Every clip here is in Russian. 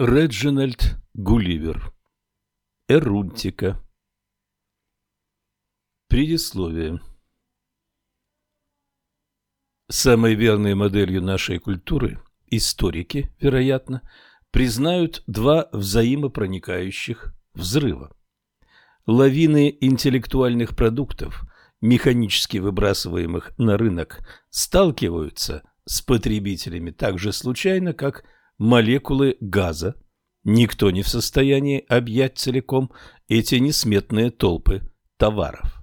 Реджинальд Гулливер. Эрунтика. Предисловие. Самой верной моделью нашей культуры историки, вероятно, признают два взаимопроникающих взрыва. Лавины интеллектуальных продуктов, механически выбрасываемых на рынок, сталкиваются с потребителями так же случайно, как молекулы газа. Никто не в состоянии объять целиком эти несметные толпы товаров.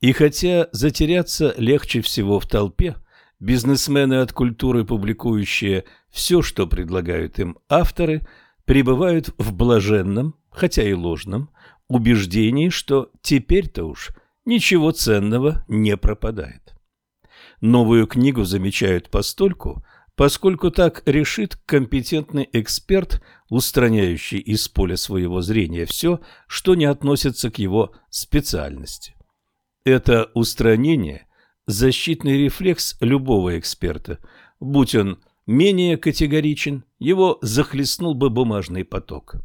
И хотя затеряться легче всего в толпе, бизнесмены от культуры, публикующие все, что предлагают им авторы, пребывают в блаженном, хотя и ложном, убеждении, что теперь-то уж ничего ценного не пропадает. Новую книгу замечают постольку, поскольку так решит компетентный эксперт, устраняющий из поля своего зрения все, что не относится к его специальности. Это устранение – защитный рефлекс любого эксперта. Будь он менее категоричен, его захлестнул бы бумажный поток.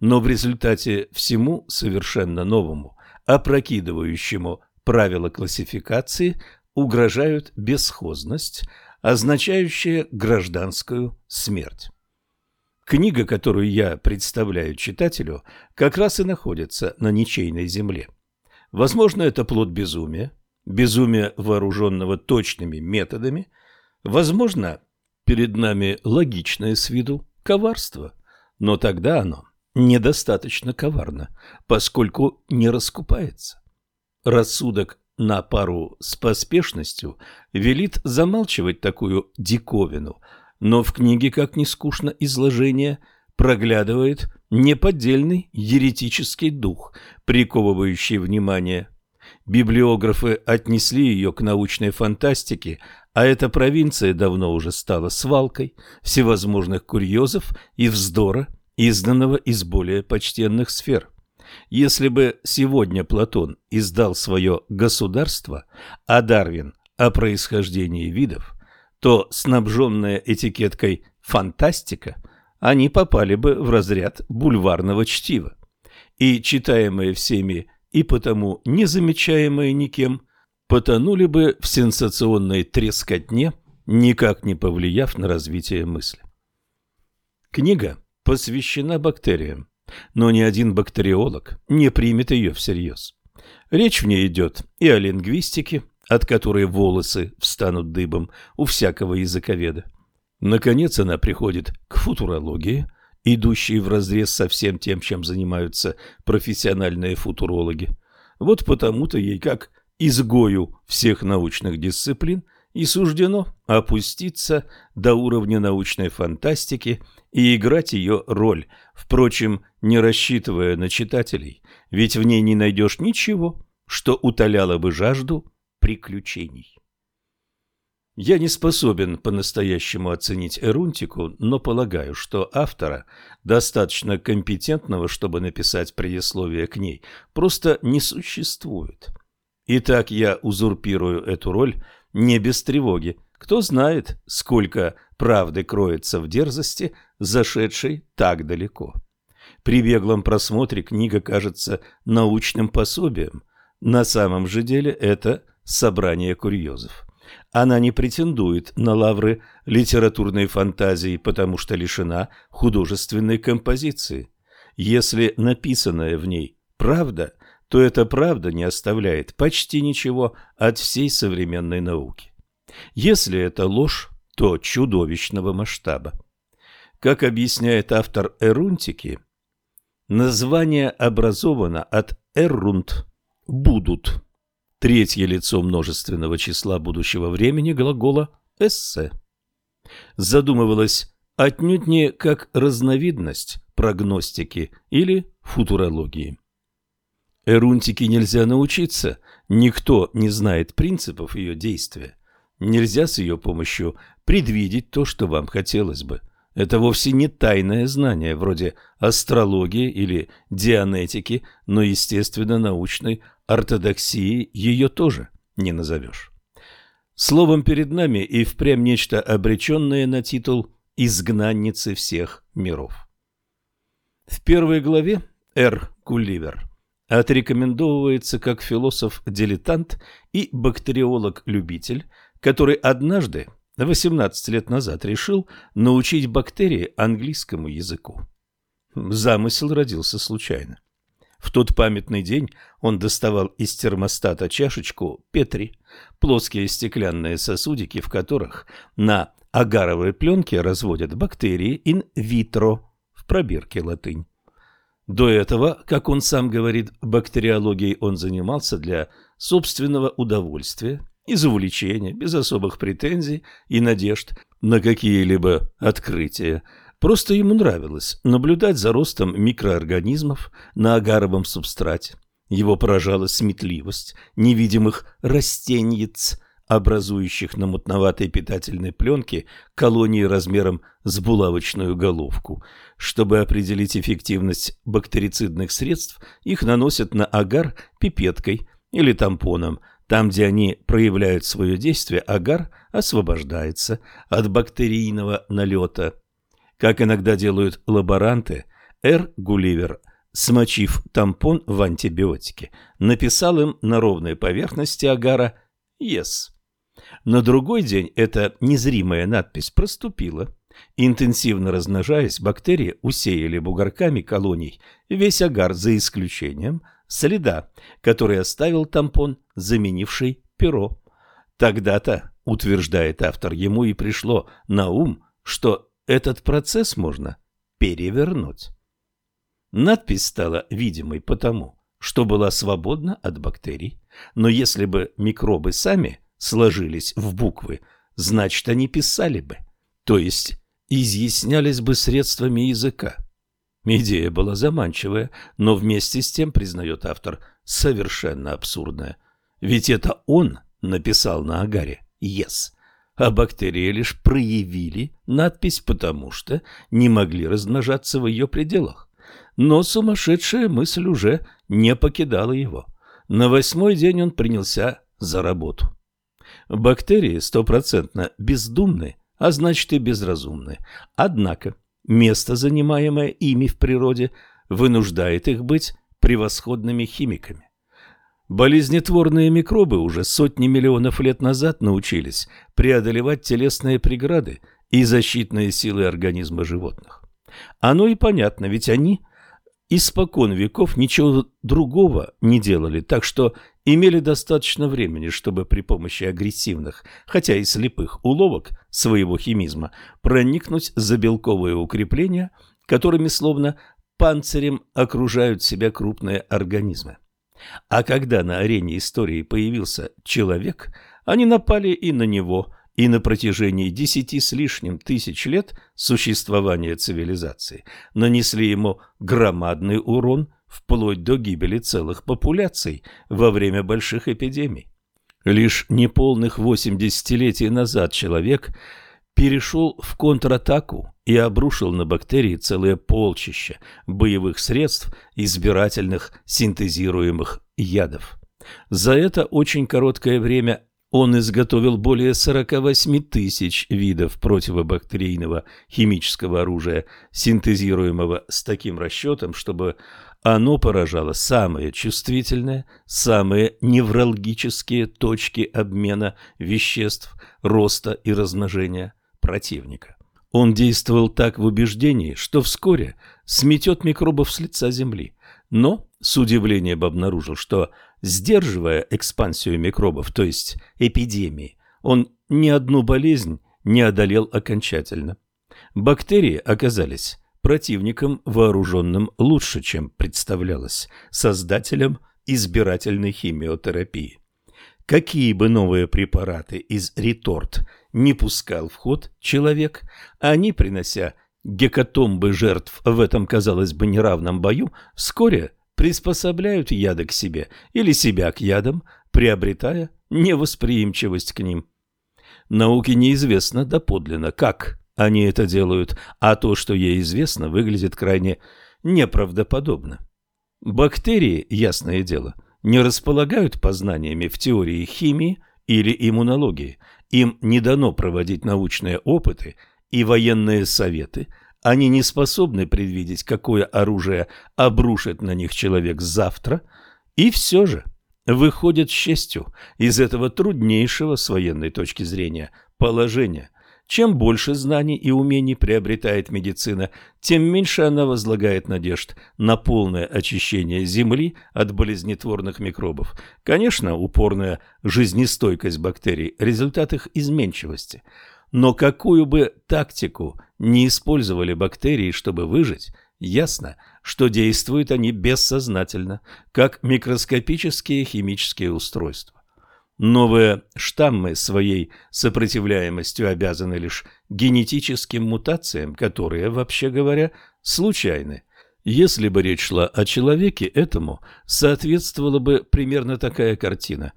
Но в результате всему совершенно новому, опрокидывающему правила классификации, угрожают бесхозность, означающая гражданскую смерть. Книга, которую я представляю читателю, как раз и находится на ничейной земле. Возможно, это плод безумия, безумия, вооруженного точными методами. Возможно, перед нами логичное с виду коварство, но тогда оно недостаточно коварно, поскольку не раскупается. Рассудок на пару с поспешностью велит замалчивать такую диковину, но в книге, как ни скучно изложение, проглядывает неподдельный еретический дух, приковывающий внимание. Библиографы отнесли ее к научной фантастике, а эта провинция давно уже стала свалкой всевозможных курьезов и вздора, изданного из более почтенных сфер. Если бы сегодня Платон издал свое «Государство», а Дарвин о происхождении видов, то, снабженная этикеткой «фантастика», они попали бы в разряд бульварного чтива. И читаемые всеми и потому не замечаемые никем, потонули бы в сенсационной трескотне, никак не повлияв на развитие мысли. Книга посвящена бактериям, но ни один бактериолог не примет ее всерьез. Речь в ней идет и о лингвистике, от которой волосы встанут дыбом у всякого языковеда. Наконец она приходит к футурологии, идущей вразрез со всем тем, чем занимаются профессиональные футурологи. Вот потому-то ей, как изгою всех научных дисциплин, и суждено опуститься до уровня научной фантастики и играть ее роль, впрочем, не рассчитывая на читателей, ведь в ней не найдешь ничего, что утоляло бы жажду приключений. Я не способен по-настоящему оценить Эрунтику, но полагаю, что автора, достаточно компетентного, чтобы написать предисловие к ней, просто не существует. Итак, я узурпирую эту роль не без тревоги. Кто знает, сколько правды кроется в дерзости, зашедшей так далеко. При беглом просмотре книга кажется научным пособием. На самом же деле это собрание курьезов. Она не претендует на лавры литературной фантазии, потому что лишена художественной композиции. Если написанное в ней правда – то эта правда не оставляет почти ничего от всей современной науки. Если это ложь, то чудовищного масштаба. Как объясняет автор Эрунтики, название образовано от «эрунт» – «будут», третье лицо множественного числа будущего времени глагола «эссе». Задумывалось отнюдь не как разновидность прогностики или футурологии. Эрунтике нельзя научиться, никто не знает принципов ее действия. Нельзя с ее помощью предвидеть то, что вам хотелось бы. Это вовсе не тайное знание, вроде астрологии или дианетики, но, естественно, научной ортодоксии ее тоже не назовешь. Словом, перед нами и впрямь нечто обреченное на титул изгнанницы всех миров. В первой главе Р. Гулливер отрекомендовывается как философ-дилетант и бактериолог-любитель, который однажды, 18 лет назад, решил научить бактерии английскому языку. Замысел родился случайно. В тот памятный день он доставал из термостата чашечку Петри, плоские стеклянные сосудики, в которых на агаровой пленке разводят бактерии ин-витро, в пробирке латынь. До этого, как он сам говорит, бактериологией он занимался для собственного удовольствия, из увлечения, без особых претензий и надежд на какие-либо открытия. Просто ему нравилось наблюдать за ростом микроорганизмов на агаровом субстрате. Его поражала сметливость невидимых растеньиц, образующих на мутноватой питательной пленке колонии размером с булавочную головку. Чтобы определить эффективность бактерицидных средств, их наносят на агар пипеткой или тампоном. Там, где они проявляют свое действие, агар освобождается от бактерийного налета – как иногда делают лаборанты, Р. Гулливер, смочив тампон в антибиотике, написал им на ровной поверхности агара «Yes». На другой день эта незримая надпись проступила. Интенсивно размножаясь, бактерии усеяли бугорками колоний весь агар за исключением следа, который оставил тампон, заменивший перо. Тогда-то, утверждает автор, ему и пришло на ум, что этот процесс можно перевернуть. Надпись стала видимой потому, что была свободна от бактерий, но если бы микробы сами сложились в буквы, значит они писали бы, то есть изъяснялись бы средствами языка. Идея была заманчивая, но вместе с тем, признает автор, совершенно абсурдная. Ведь это он написал на агаре «Yes», а бактерии лишь проявили надпись, потому что не могли размножаться в ее пределах. Но сумасшедшая мысль уже не покидала его. На восьмой день он принялся за работу. Бактерии стопроцентно бездумны, а значит и безразумны. Однако место, занимаемое ими в природе, вынуждает их быть превосходными химиками. Болезнетворные микробы уже сотни миллионов лет назад научились преодолевать телесные преграды и защитные силы организма животных. Оно и понятно, ведь они испокон веков ничего другого не делали, так что имели достаточно времени, чтобы при помощи агрессивных, хотя и слепых уловок своего химизма проникнуть за белковые укрепления, которыми словно панцирем окружают себя крупные организмы. А когда на арене истории появился человек, они напали и на него, и на протяжении десяти с лишним тысяч лет существования цивилизации нанесли ему громадный урон вплоть до гибели целых популяций во время больших эпидемий. Лишь неполных восемь десятилетий назад человек – перешел в контратаку и обрушил на бактерии целое полчище боевых средств, избирательных синтезируемых ядов. За это очень короткое время он изготовил более 48 тысяч видов противобактерийного химического оружия, синтезируемого с таким расчетом, чтобы оно поражало самые чувствительные, самые невралгические точки обмена веществ, роста и размножения противника. Он действовал так в убеждении, что вскоре сметет микробов с лица земли, но с удивлением обнаружил, что, сдерживая экспансию микробов, то есть эпидемии, он ни одну болезнь не одолел окончательно. Бактерии оказались противником вооруженным лучше, чем представлялось создателем избирательной химиотерапии. Какие бы новые препараты из реторт не пускал в ход человек, они, принося гекатомбы жертв в этом, казалось бы, неравном бою, вскоре приспособляют яды к себе или себя к ядам, приобретая невосприимчивость к ним. Науке неизвестно доподлинно, как они это делают, а то, что ей известно, выглядит крайне неправдоподобно. Бактерии, ясное дело, не располагают познаниями в теории химии или иммунологии – им не дано проводить научные опыты и военные советы, они не способны предвидеть, какое оружие обрушит на них человек завтра, и все же выходят с честью из этого труднейшего с военной точки зрения положения. Чем больше знаний и умений приобретает медицина, тем меньше она возлагает надежд на полное очищение Земли от болезнетворных микробов. Конечно, упорная жизнестойкость бактерий – результат их изменчивости. Но какую бы тактику не использовали бактерии, чтобы выжить, ясно, что действуют они бессознательно, как микроскопические химические устройства. Новые штаммы своей сопротивляемостью обязаны лишь генетическим мутациям, которые, вообще говоря, случайны. Если бы речь шла о человеке, этому соответствовала бы примерно такая картина.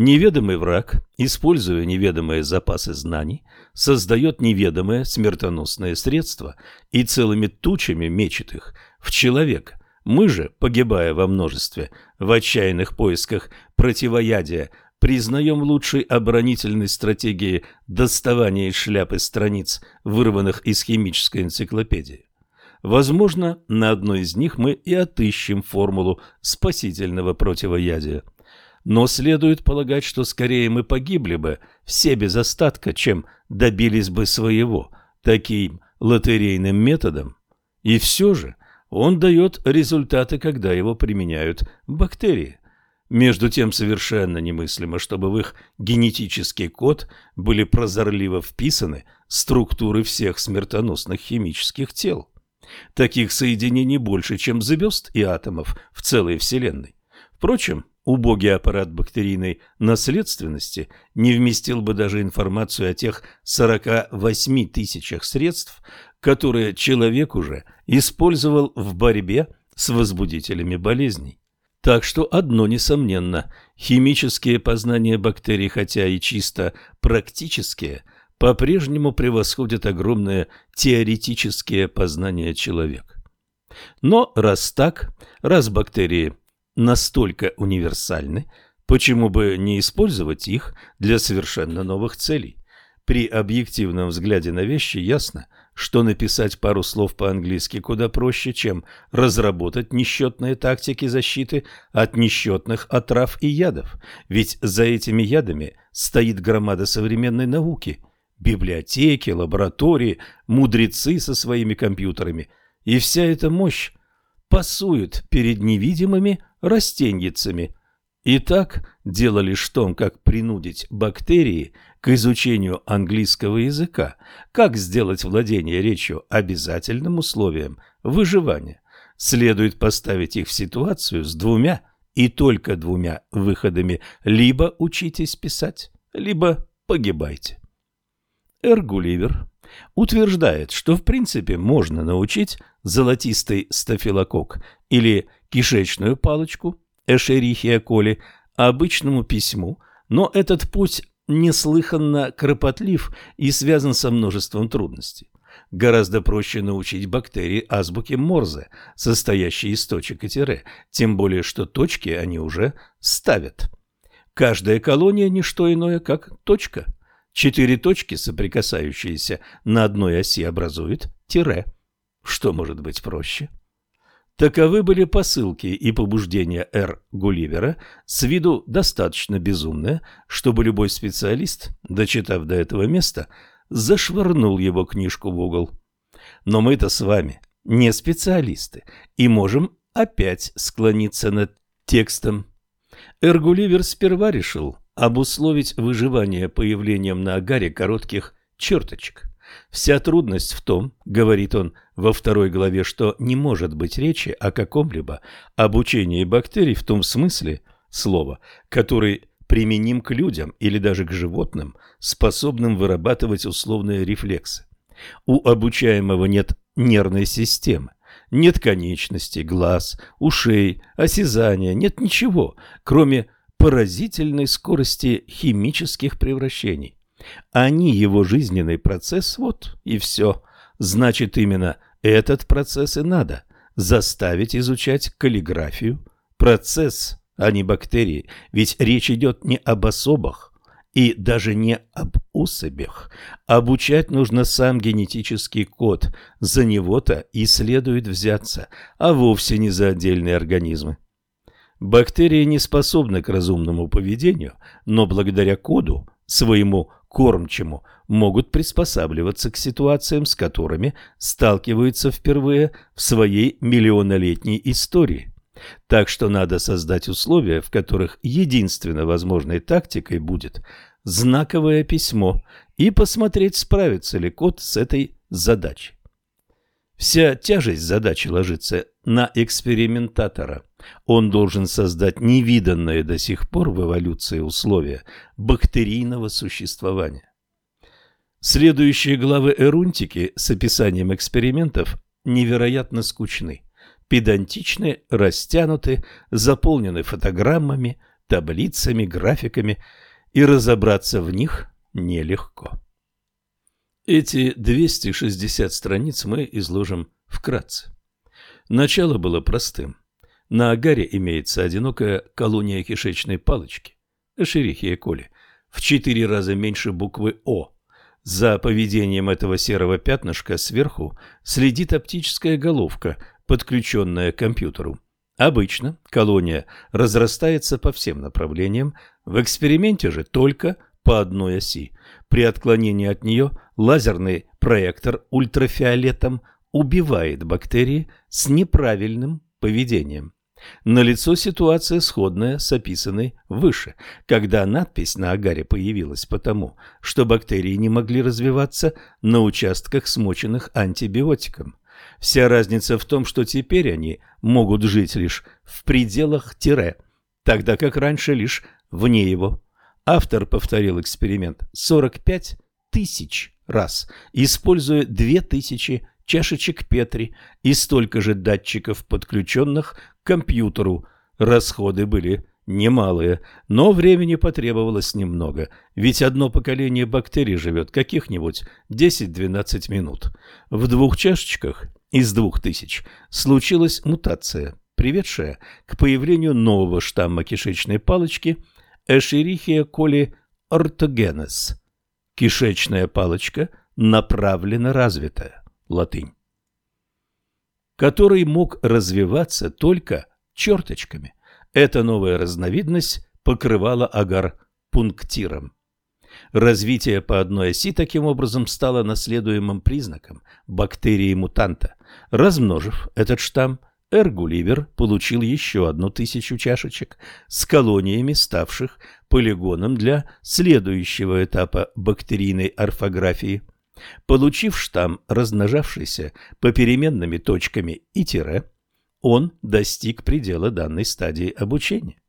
Неведомый враг, используя неведомые запасы знаний, создает неведомые смертоносные средства и целыми тучами мечет их в человека. Мы же, погибая во множестве, в отчаянных поисках противоядия, признаем лучшей оборонительной стратегией доставание из шляпы страниц, вырванных из химической энциклопедии. Возможно, на одной из них мы и отыщем формулу спасительного противоядия. Но следует полагать, что скорее мы погибли бы все без остатка, чем добились бы своего таким лотерейным методом. И все же он дает результаты, когда его применяют бактерии. Между тем совершенно немыслимо, чтобы в их генетический код были прозорливо вписаны структуры всех смертоносных химических тел. Таких соединений больше, чем звезд и атомов в целой Вселенной. Впрочем, убогий аппарат бактерийной наследственности не вместил бы даже информацию о тех 48 тысячах средств, которые человек уже использовал в борьбе с возбудителями болезней. Так что одно несомненно, химические познания бактерий, хотя и чисто практические, по-прежнему превосходят огромные теоретические познания человека. Но раз так, раз бактерии настолько универсальны, почему бы не использовать их для совершенно новых целей? При объективном взгляде на вещи ясно, что написать пару слов по-английски куда проще, чем разработать несчетные тактики защиты от несчетных отрав и ядов. Ведь за этими ядами стоит громада современной науки. Библиотеки, лаборатории, мудрецы со своими компьютерами. И вся эта мощь пасует перед невидимыми растеньицами. Итак, дело лишь в том, как принудить бактерии к изучению английского языка, как сделать владение речью обязательным условием выживания. Следует поставить их в ситуацию с двумя и только двумя выходами. Либо учитесь писать, либо погибайте. Эргуливер утверждает, что в принципе можно научить золотистый стафилококк или кишечную палочку Эшерихия коли обычному письму, но этот путь неслыханно кропотлив и связан со множеством трудностей. Гораздо проще научить бактерии азбуке Морзе, состоящей из точек и тире, тем более что точки они уже ставят. Каждая колония – не что иное, как точка. Четыре точки, соприкасающиеся на одной оси, образуют тире. Что может быть проще? Таковы были посылки и побуждения Р. Гулливера, с виду достаточно безумные, чтобы любой специалист, дочитав до этого места, зашвырнул его книжку в угол. Но мы-то с вами не специалисты и можем опять склониться над текстом. Эргуливер сперва решил обусловить выживание появлением на агаре коротких черточек. Вся трудность в том, говорит он во второй главе, что не может быть речи о каком-либо обучении бактерий в том смысле слова, который применим к людям или даже к животным, способным вырабатывать условные рефлексы. У обучаемого нет нервной системы, нет конечностей, глаз, ушей, осязания, нет ничего, кроме поразительной скорости химических превращений. Они его жизненный процесс, вот и все. Значит, именно этот процесс и надо заставить изучать каллиграфию. Процесс, а не бактерии, ведь речь идет не об особах И даже не об особях. Обучать нужно сам генетический код. За него-то и следует взяться, а вовсе не за отдельные организмы. Бактерии не способны к разумному поведению, но благодаря коду, своему кормчему, могут приспосабливаться к ситуациям, с которыми сталкиваются впервые в своей миллионолетней истории. Так что надо создать условия, в которых единственно возможной тактикой будет знаковое письмо и посмотреть, справится ли код с этой задачей. Вся тяжесть задачи ложится на экспериментатора. Он должен создать невиданное до сих пор в эволюции условия бактерийного существования. Следующие главы Эрунтики с описанием экспериментов невероятно скучны, педантичны, растянуты, заполнены фотограммами, таблицами, графиками, и разобраться в них нелегко. Эти 260 страниц мы изложим вкратце. Начало было простым. На агаре имеется одинокая колония кишечной палочки, Эшерихия коли, в четыре раза меньше буквы «О». За поведением этого серого пятнышка сверху следит оптическая головка, подключенная к компьютеру. Обычно колония разрастается по всем направлениям, в эксперименте же только по одной оси. При отклонении от нее лазерный проектор ультрафиолетом убивает бактерии с неправильным поведением. Налицо ситуация, сходная с описанной выше, когда надпись на агаре появилась потому, что бактерии не могли развиваться на участках, смоченных антибиотиком. Вся разница в том, что теперь они могут жить лишь в пределах тире, тогда как раньше лишь вне его. Автор повторил эксперимент 45 тысяч раз, используя 2000 чашечек Петри и столько же датчиков, подключенных компьютеру. Расходы были немалые, но времени потребовалось немного, ведь одно поколение бактерий живет каких-нибудь 10-12 минут. В двух чашечках из двух тысяч случилась мутация, приведшая к появлению нового штамма кишечной палочки – Эшерихия коли ортогенез. Кишечная палочка направленно развитая. Латынь. Который мог развиваться только черточками. Эта новая разновидность покрывала агар пунктиром. Развитие по одной оси таким образом стало наследуемым признаком бактерии-мутанта. Размножив этот штамм, Эргуливер получил еще одну тысячу чашечек с колониями, ставших полигоном для следующего этапа бактерийной орфографии. Получив штамм, размножавшийся попеременными точками и тире, он достиг предела данной стадии обучения.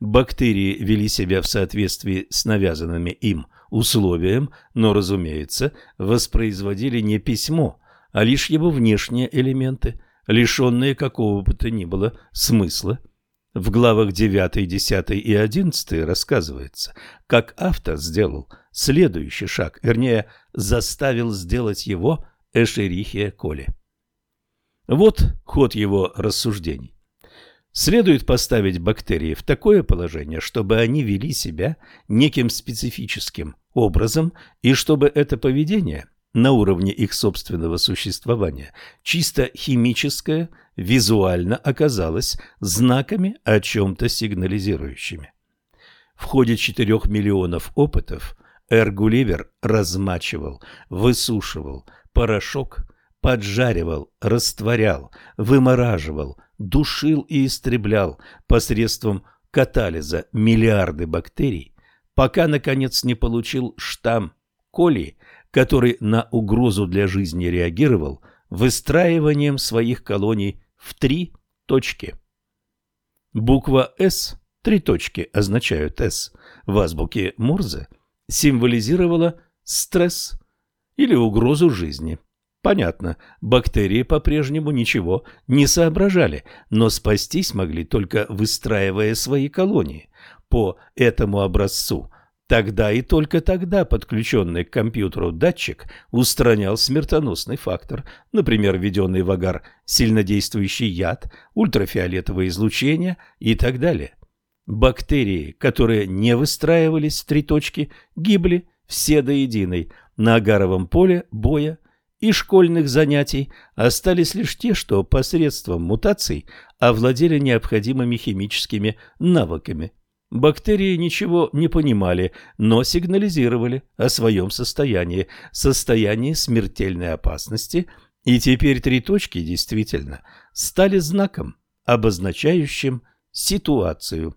Бактерии вели себя в соответствии с навязанными им условием, но, разумеется, воспроизводили не письмо, а лишь его внешние элементы – лишенные какого бы то ни было смысла. В главах 9, 10 и 11 рассказывается, как автор сделал следующий шаг, вернее, заставил сделать его Эшерихия Коли. Вот ход его рассуждений. Следует поставить бактерии в такое положение, чтобы они вели себя неким специфическим образом, и чтобы это поведение на уровне их собственного существования, чисто химическое, визуально оказалось знаками о чем-то сигнализирующими. В ходе четырех миллионов опытов Эргуливер размачивал, высушивал порошок, поджаривал, растворял, вымораживал, душил и истреблял посредством катализа миллиарды бактерий, пока, наконец, не получил штамм коли, который на угрозу для жизни реагировал выстраиванием своих колоний в три точки. Буква «С» – три точки означают «С» в азбуке Морзе символизировала стресс или угрозу жизни. Понятно, бактерии по-прежнему ничего не соображали, но спастись могли только выстраивая свои колонии. По этому образцу Тогда и только тогда подключенный к компьютеру датчик устранял смертоносный фактор, например, введенный в агар сильнодействующий яд, ультрафиолетовое излучение и так далее. Бактерии, которые не выстраивались в три точки, гибли все до единой. На агаровом поле боя и школьных занятий остались лишь те, что посредством мутаций овладели необходимыми химическими навыками. Бактерии ничего не понимали, но сигнализировали о своем состоянии, состоянии смертельной опасности, и теперь три точки действительно стали знаком, обозначающим ситуацию.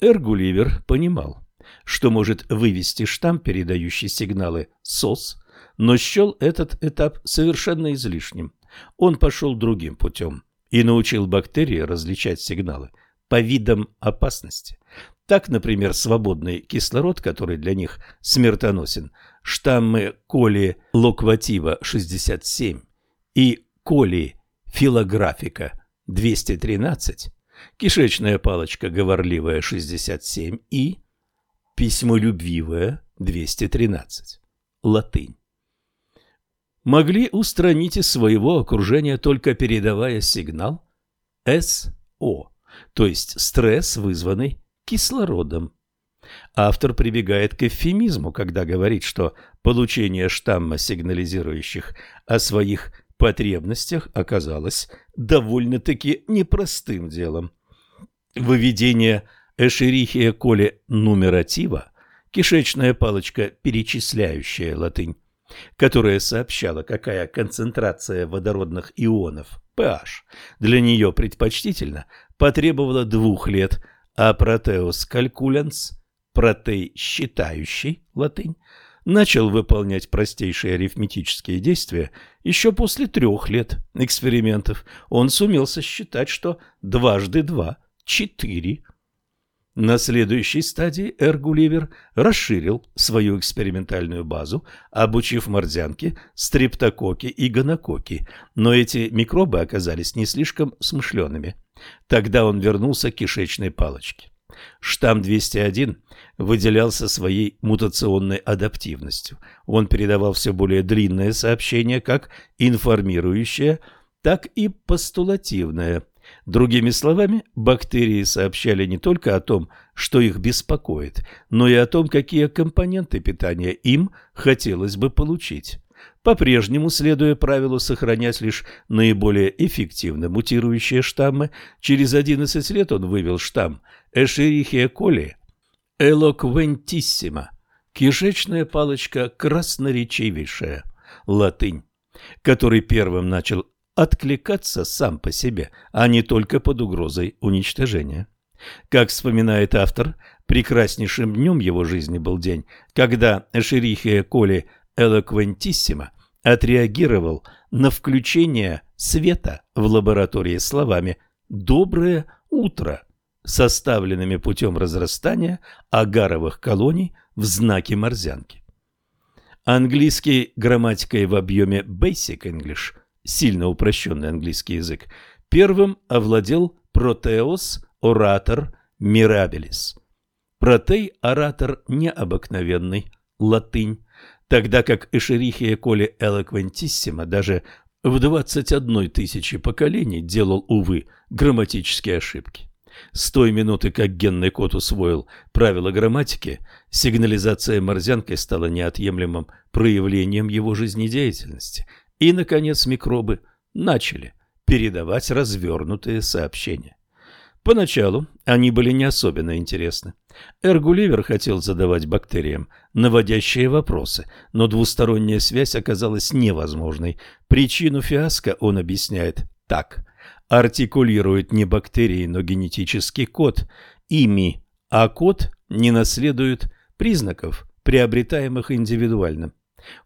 Эргуливер понимал, что может вывести штамм, передающий сигналы СОС, но счел этот этап совершенно излишним. Он пошел другим путем и научил бактерии различать сигналы по видам опасности. Так, например, свободный кислород, который для них смертоносен, штаммы коли локватива 67 и коли филографика 213, кишечная палочка говорливая 67 и письмолюбивая 213, латынь. Могли устранить из своего окружения только передавая сигнал СО, то есть стресс, вызванный кислородом. Автор прибегает к эвфемизму, когда говорит, что получение штамма, сигнализирующих о своих потребностях, оказалось довольно-таки непростым делом. Выведение эшерихия коли нумератива, кишечная палочка, перечисляющая латынь, которая сообщала, какая концентрация водородных ионов pH для нее предпочтительна, потребовала двух лет, а Протеус калькулянс, протей считающий, латынь, начал выполнять простейшие арифметические действия еще после трех лет экспериментов. Он сумел сосчитать, что дважды два – четыре – на следующей стадии Эргуливер расширил свою экспериментальную базу, обучив морзянки стрептококи и гонококи, но эти микробы оказались не слишком смышленными. Тогда он вернулся к кишечной палочке. Штамм 201 выделялся своей мутационной адаптивностью. Он передавал все более длинное сообщение, как информирующее, так и постулативное – Другими словами, бактерии сообщали не только о том, что их беспокоит, но и о том, какие компоненты питания им хотелось бы получить. По-прежнему, следуя правилу сохранять лишь наиболее эффективно мутирующие штаммы, через 11 лет он вывел штамм Эшерихия коли элоквентиссима, кишечная палочка красноречивейшая, латынь, который первым начал откликаться сам по себе, а не только под угрозой уничтожения. Как вспоминает автор, прекраснейшим днем его жизни был день, когда Эшерихия Коли Элоквентиссимо отреагировал на включение света в лаборатории словами «доброе утро», составленными путем разрастания агаровых колоний в знаке морзянки. Английский грамматикой в объеме Basic English – сильно упрощенный английский язык, первым овладел протеос оратор мирабелис. Протей – оратор необыкновенный, латынь, тогда как Эшерихия Коли Элоквентиссима даже в 21 тысячи поколений делал, увы, грамматические ошибки. С той минуты, как генный код усвоил правила грамматики, сигнализация морзянкой стала неотъемлемым проявлением его жизнедеятельности – и, наконец, микробы начали передавать развернутые сообщения. Поначалу они были не особенно интересны. Эргуливер хотел задавать бактериям наводящие вопросы, но двусторонняя связь оказалась невозможной. Причину фиаско он объясняет так. Артикулирует не бактерии, но генетический код, ими, а код не наследует признаков, приобретаемых индивидуально.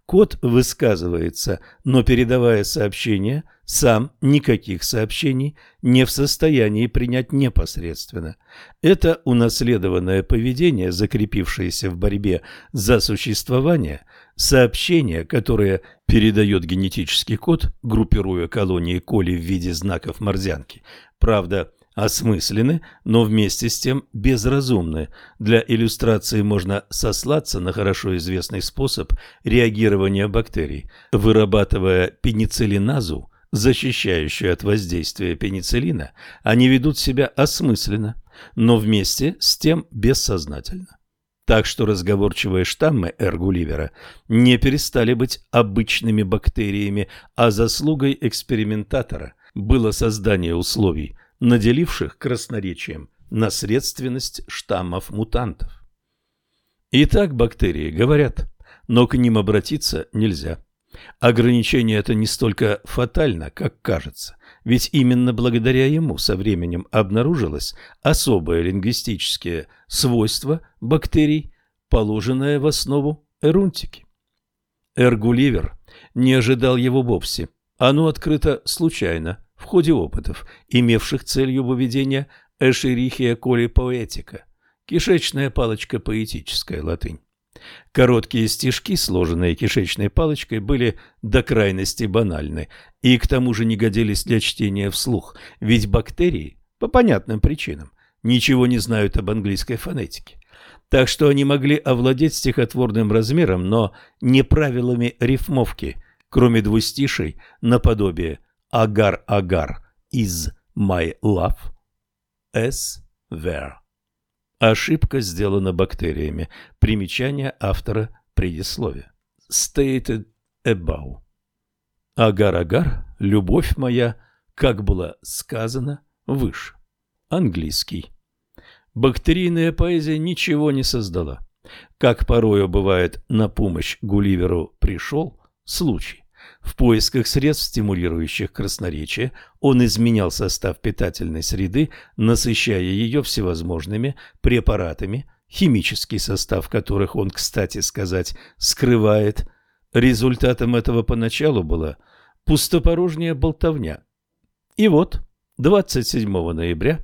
Код высказывается, но передавая сообщение, сам никаких сообщений не в состоянии принять непосредственно. Это унаследованное поведение, закрепившееся в борьбе за существование, сообщение, которое передает генетический код, группируя колонии коли в виде знаков морзянки. Правда, осмысленны, но вместе с тем безразумны. Для иллюстрации можно сослаться на хорошо известный способ реагирования бактерий. Вырабатывая пенициллиназу, защищающую от воздействия пенициллина, они ведут себя осмысленно. но вместе с тем бессознательно. Так что разговорчивые штаммы Эргуливера не перестали быть обычными бактериями, а заслугой экспериментатора было создание условий, наделивших красноречием наследственность штаммов мутантов. Итак, бактерии говорят, но к ним обратиться нельзя. Ограничение это не столько фатально, как кажется, ведь именно благодаря ему со временем обнаружилось особое лингвистическое свойство бактерий, положенное в основу эрунтики. Эргуливер не ожидал его вовсе. Оно открыто случайно, в ходе опытов, имевших целью выведения Эшерихия коли поэтика, кишечная палочка поэтическая латынь. Короткие стишки, сложенные кишечной палочкой, были до крайности банальны и к тому же не годились для чтения вслух, ведь бактерии, по понятным причинам, ничего не знают об английской фонетике. Так что они могли овладеть стихотворным размером, но не правилами рифмовки, кроме двустишей наподобие «Агар-агар» из «My love» S. Ver. Ошибка сделана бактериями. Примечание автора предисловия. Stated above. Агар-агар, любовь моя, как было сказано выше. Английский. Бактерийная поэзия ничего не создала. Как порою бывает, на помощь Гулливеру пришел случай. В поисках средств, стимулирующих красноречие, он изменял состав питательной среды, насыщая ее всевозможными препаратами, химический состав которых он, кстати сказать, скрывает. Результатом этого поначалу была пустопорожняя болтовня. И вот 27 ноября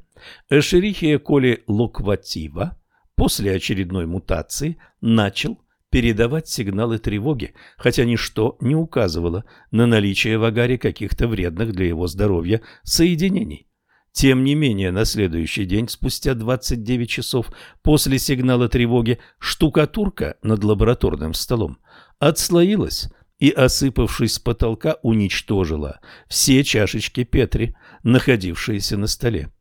Эшерихия коли локватива после очередной мутации начал передавать сигналы тревоги, хотя ничто не указывало на наличие в агаре каких-то вредных для его здоровья соединений. Тем не менее, на следующий день, спустя 29 часов после сигнала тревоги, штукатурка над лабораторным столом отслоилась и, осыпавшись с потолка, уничтожила все чашечки Петри, находившиеся на столе.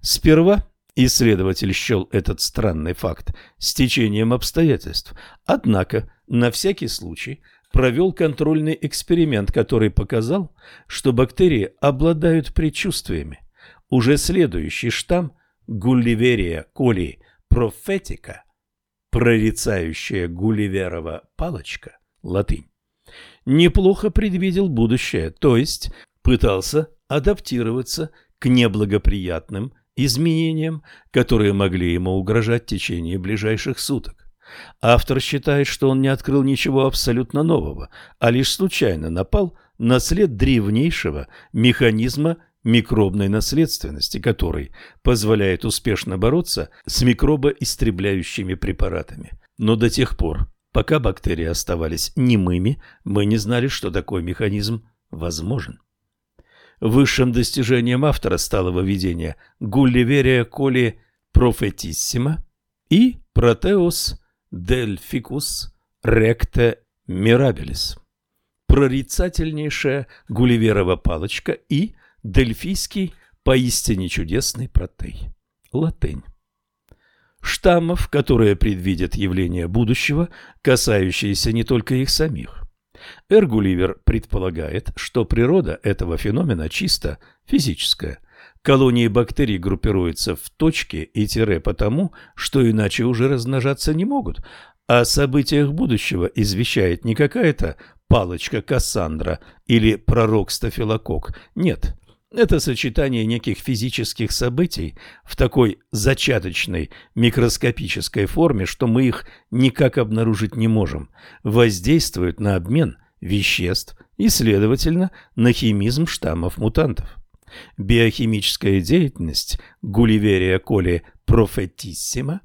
Сперва Исследователь счел этот странный факт стечением обстоятельств, однако на всякий случай провел контрольный эксперимент, который показал, что бактерии обладают предчувствиями. Уже следующий штамм Гулливерия коли профетика, прорицающая Гулливерова палочка, латынь, неплохо предвидел будущее, то есть пытался адаптироваться к неблагоприятным изменениям, которые могли ему угрожать в течение ближайших суток. Автор считает, что он не открыл ничего абсолютно нового, а лишь случайно напал на след древнейшего механизма микробной наследственности, который позволяет успешно бороться с микробоистребляющими препаратами. Но до тех пор, пока бактерии оставались немыми, мы не знали, что такой механизм возможен. Высшим достижением автора стало выведение Гулливерия коли профетиссима и Протеус дельфикус ректе мирабелис. Прорицательнейшая Гулливерова палочка и дельфийский поистине чудесный протей. Латынь. Штаммов, которые предвидят явления будущего, касающиеся не только их самих. Эргуливер предполагает, что природа этого феномена чисто физическая. Колонии бактерий группируются в точки и тире потому, что иначе уже размножаться не могут. О событиях будущего извещает не какая-то палочка Кассандра или пророк Стафилокок. Нет, это сочетание неких физических событий в такой зачаточной микроскопической форме, что мы их никак обнаружить не можем, воздействует на обмен веществ и, следовательно, на химизм штаммов мутантов. Биохимическая деятельность Гулливерия коли профетиссима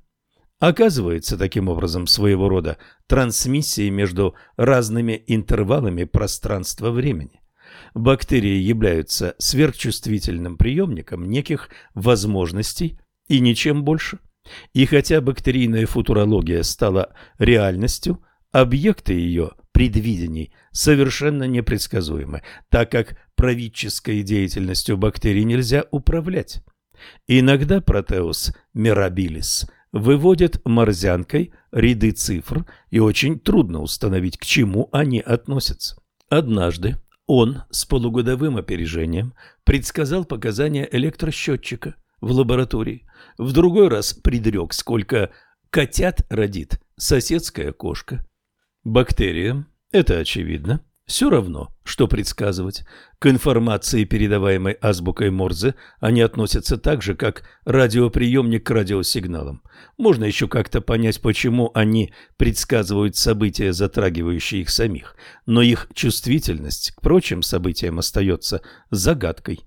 оказывается таким образом своего рода трансмиссией между разными интервалами пространства-времени бактерии являются сверхчувствительным приемником неких возможностей и ничем больше. И хотя бактерийная футурология стала реальностью, объекты ее предвидений совершенно непредсказуемы, так как правительской деятельностью бактерий нельзя управлять. Иногда Протеус мирабилис выводит морзянкой ряды цифр, и очень трудно установить, к чему они относятся. Однажды он с полугодовым опережением предсказал показания электросчетчика в лаборатории. В другой раз предрек, сколько котят родит соседская кошка. Бактериям, это очевидно, все равно, что предсказывать. К информации, передаваемой азбукой Морзе, они относятся так же, как радиоприемник к радиосигналам. Можно еще как-то понять, почему они предсказывают события, затрагивающие их самих, но их чувствительность к прочим событиям остается загадкой.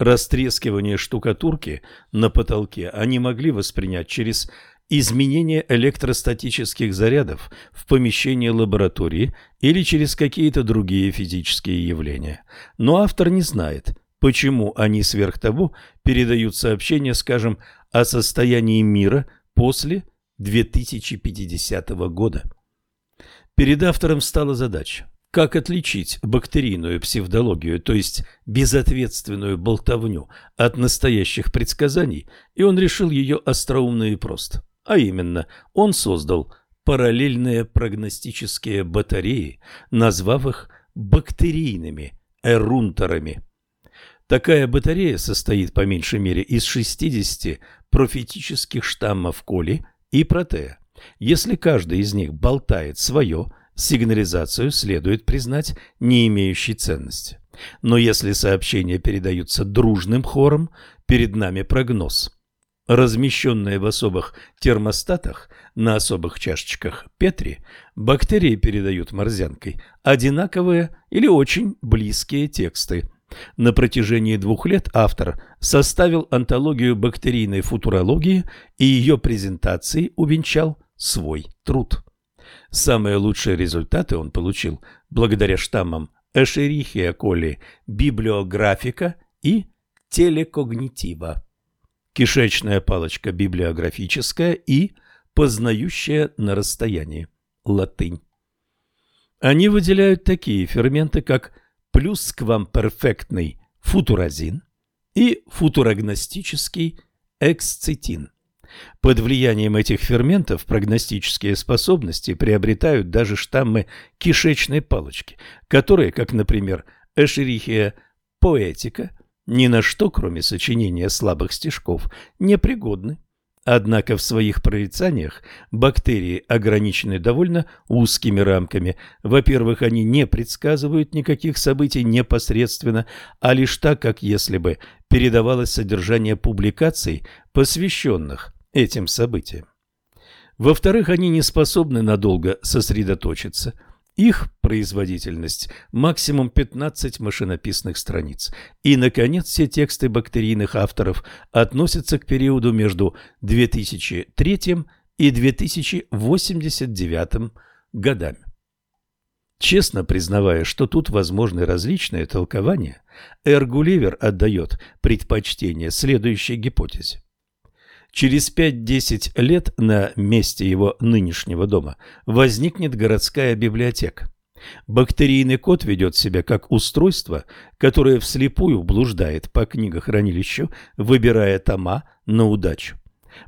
Растрескивание штукатурки на потолке они могли воспринять через изменение электростатических зарядов в помещении лаборатории или через какие-то другие физические явления. Но автор не знает, почему они сверх того передают сообщения, скажем, о состоянии мира после 2050 года. Перед автором стала задача как отличить бактерийную псевдологию, то есть безответственную болтовню, от настоящих предсказаний, и он решил ее остроумно и просто. А именно, он создал параллельные прогностические батареи, назвав их бактерийными эрунторами. Такая батарея состоит по меньшей мере из 60 профетических штаммов коли и протея. Если каждый из них болтает свое, сигнализацию следует признать не имеющей ценности. Но если сообщения передаются дружным хором, перед нами прогноз – размещенные в особых термостатах на особых чашечках Петри, бактерии передают морзянкой одинаковые или очень близкие тексты. На протяжении двух лет автор составил антологию бактерийной футурологии и ее презентации увенчал свой труд. Самые лучшие результаты он получил благодаря штаммам Эшерихия коли, библиографика и телекогнитива кишечная палочка библиографическая и познающая на расстоянии латынь. Они выделяют такие ферменты, как плюсквамперфектный футуразин и футурогностический эксцитин. Под влиянием этих ферментов прогностические способности приобретают даже штаммы кишечной палочки, которые, как, например, Эшерихия поэтика, ни на что, кроме сочинения слабых стишков, непригодны. Однако в своих прорицаниях бактерии ограничены довольно узкими рамками. Во-первых, они не предсказывают никаких событий непосредственно, а лишь так, как если бы передавалось содержание публикаций, посвященных этим событиям. Во-вторых, они не способны надолго сосредоточиться – их производительность максимум 15 машинописных страниц. И, наконец, все тексты бактерийных авторов относятся к периоду между 2003 и 2089 годами. Честно признавая, что тут возможны различные толкования, Эргуливер отдает предпочтение следующей гипотезе. Через 5-10 лет на месте его нынешнего дома возникнет городская библиотека. Бактерийный код ведет себя как устройство, которое вслепую блуждает по книгохранилищу, выбирая тома на удачу.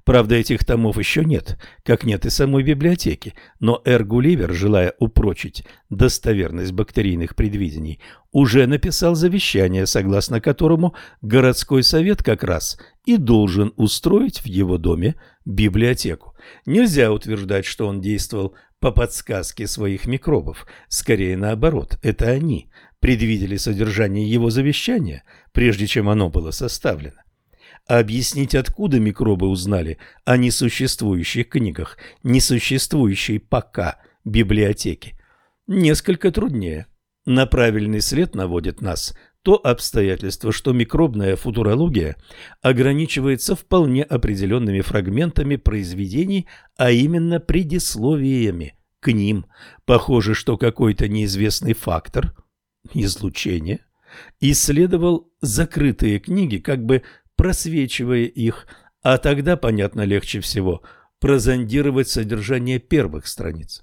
Правда, этих томов еще нет, как нет и самой библиотеки, но Эргуливер, желая упрочить достоверность бактерийных предвидений, уже написал завещание, согласно которому городской совет как раз и должен устроить в его доме библиотеку. Нельзя утверждать, что он действовал по подсказке своих микробов, скорее наоборот, это они предвидели содержание его завещания, прежде чем оно было составлено. Объяснить, откуда микробы узнали о несуществующих книгах, несуществующей пока библиотеке, несколько труднее. На правильный след наводит нас то обстоятельство, что микробная футурология ограничивается вполне определенными фрагментами произведений, а именно предисловиями к ним. Похоже, что какой-то неизвестный фактор, излучение, исследовал закрытые книги, как бы просвечивая их, а тогда, понятно, легче всего прозондировать содержание первых страниц.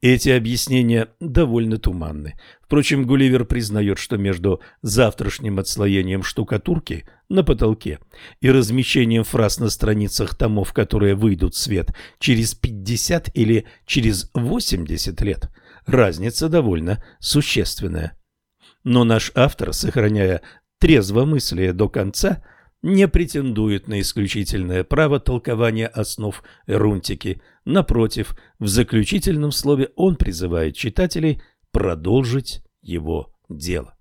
Эти объяснения довольно туманны. Впрочем, Гулливер признает, что между завтрашним отслоением штукатурки на потолке и размещением фраз на страницах томов, которые выйдут в свет через 50 или через 80 лет, разница довольно существенная. Но наш автор, сохраняя трезвомыслие до конца, не претендует на исключительное право толкования основ эрунтики. Напротив, в заключительном слове он призывает читателей продолжить его дело.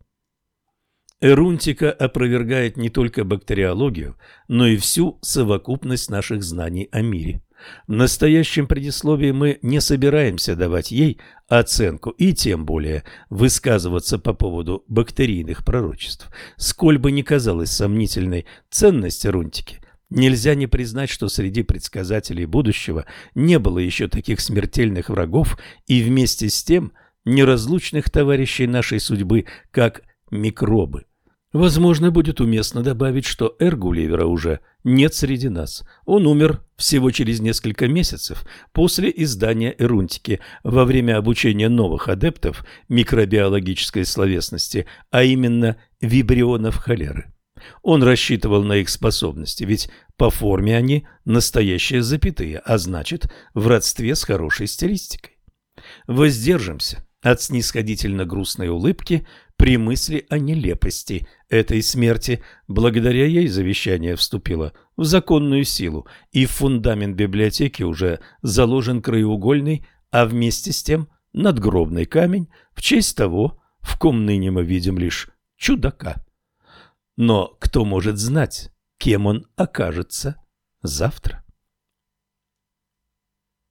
Эрунтика опровергает не только бактериологию, но и всю совокупность наших знаний о мире. В настоящем предисловии мы не собираемся давать ей оценку и тем более высказываться по поводу бактерийных пророчеств. Сколь бы ни казалась сомнительной ценность Рунтики, нельзя не признать, что среди предсказателей будущего не было еще таких смертельных врагов и вместе с тем неразлучных товарищей нашей судьбы, как микробы. Возможно, будет уместно добавить, что Эргуливера уже нет среди нас. Он умер всего через несколько месяцев после издания Эрунтики во время обучения новых адептов микробиологической словесности, а именно вибрионов холеры. Он рассчитывал на их способности, ведь по форме они настоящие запятые, а значит, в родстве с хорошей стилистикой. Воздержимся от снисходительно грустной улыбки при мысли о нелепости этой смерти. Благодаря ей завещание вступило в законную силу, и в фундамент библиотеки уже заложен краеугольный, а вместе с тем надгробный камень в честь того, в ком ныне мы видим лишь чудака. Но кто может знать, кем он окажется завтра?